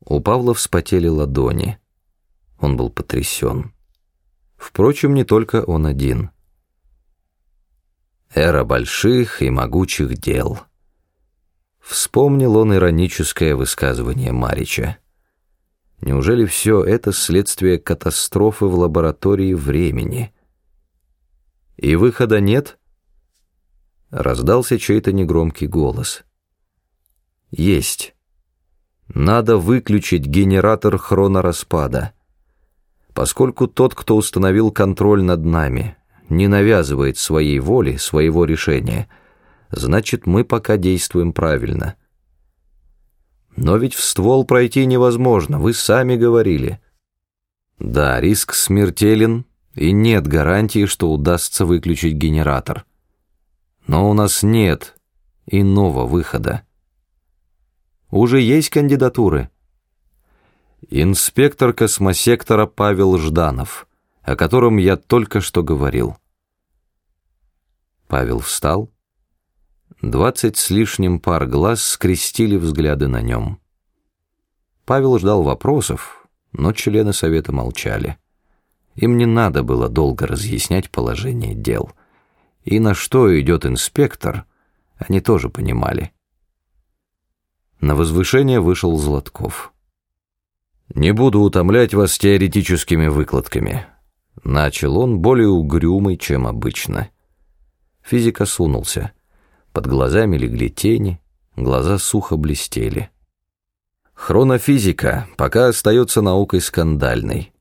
У Павла вспотели ладони. Он был потрясен. Впрочем, не только он один. Эра больших и могучих дел. Вспомнил он ироническое высказывание Марича. Неужели все это следствие катастрофы в лаборатории времени? И выхода нет? Раздался чей-то негромкий голос. Есть. Надо выключить генератор хронораспада. Поскольку тот, кто установил контроль над нами, не навязывает своей воли, своего решения, значит, мы пока действуем правильно. Но ведь в ствол пройти невозможно, вы сами говорили. Да, риск смертелен, и нет гарантии, что удастся выключить генератор. Но у нас нет иного выхода. Уже есть кандидатуры. Инспектор космосектора Павел Жданов, о котором я только что говорил. Павел встал. Двадцать с лишним пар глаз скрестили взгляды на нем. Павел ждал вопросов, но члены совета молчали. Им не надо было долго разъяснять положение дел. И на что идет инспектор, они тоже понимали. На возвышение вышел Златков. «Не буду утомлять вас теоретическими выкладками». Начал он более угрюмый, чем обычно. Физик осунулся. Под глазами легли тени, глаза сухо блестели. Хронофизика пока остается наукой скандальной,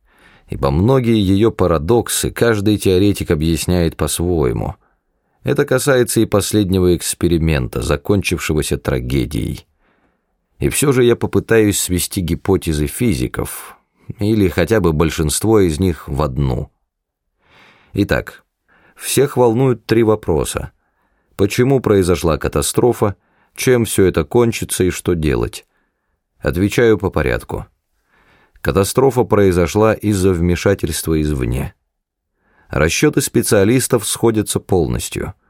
ибо многие ее парадоксы каждый теоретик объясняет по-своему. Это касается и последнего эксперимента, закончившегося трагедией. И все же я попытаюсь свести гипотезы физиков, или хотя бы большинство из них в одну. Итак, всех волнуют три вопроса. Почему произошла катастрофа, чем все это кончится и что делать? Отвечаю по порядку. Катастрофа произошла из-за вмешательства извне. Расчеты специалистов сходятся полностью –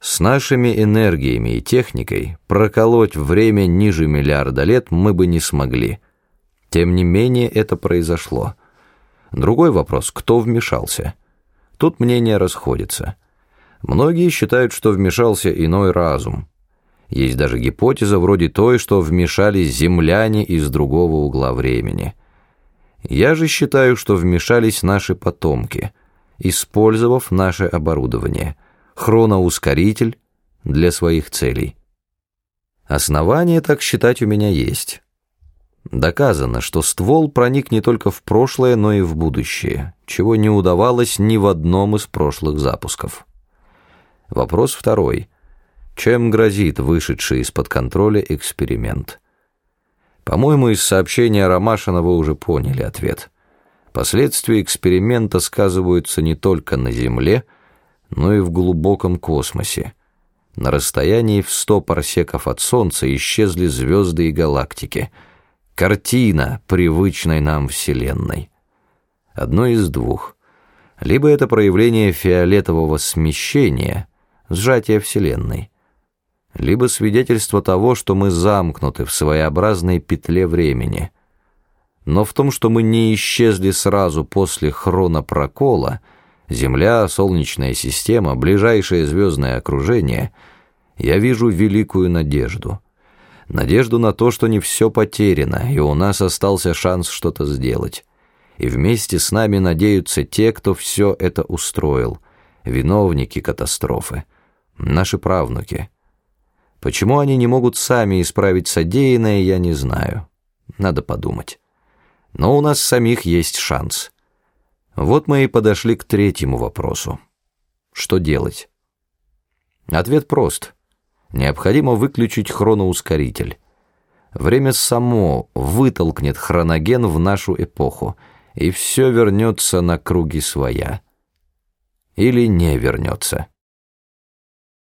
с нашими энергиями и техникой проколоть время ниже миллиарда лет мы бы не смогли. Тем не менее это произошло. Другой вопрос, кто вмешался? Тут мнения расходятся. Многие считают, что вмешался иной разум. Есть даже гипотеза вроде той, что вмешались земляне из другого угла времени. Я же считаю, что вмешались наши потомки, использовав наше оборудование – хроноускоритель для своих целей. Основания так считать у меня есть. Доказано, что ствол проник не только в прошлое, но и в будущее, чего не удавалось ни в одном из прошлых запусков. Вопрос второй. Чем грозит вышедший из-под контроля эксперимент? По-моему, из сообщения Ромашина вы уже поняли ответ. Последствия эксперимента сказываются не только на Земле, но и в глубоком космосе. На расстоянии в сто парсеков от Солнца исчезли звезды и галактики. Картина привычной нам Вселенной. Одно из двух. Либо это проявление фиолетового смещения, сжатия Вселенной, либо свидетельство того, что мы замкнуты в своеобразной петле времени. Но в том, что мы не исчезли сразу после хронопрокола — Земля, Солнечная система, ближайшее звездное окружение, я вижу великую надежду. Надежду на то, что не все потеряно, и у нас остался шанс что-то сделать. И вместе с нами надеются те, кто все это устроил, виновники катастрофы, наши правнуки. Почему они не могут сами исправить содеянное, я не знаю. Надо подумать. Но у нас самих есть шанс. Вот мы и подошли к третьему вопросу. Что делать? Ответ прост. Необходимо выключить хроноускоритель. Время само вытолкнет хроноген в нашу эпоху, и все вернется на круги своя. Или не вернется.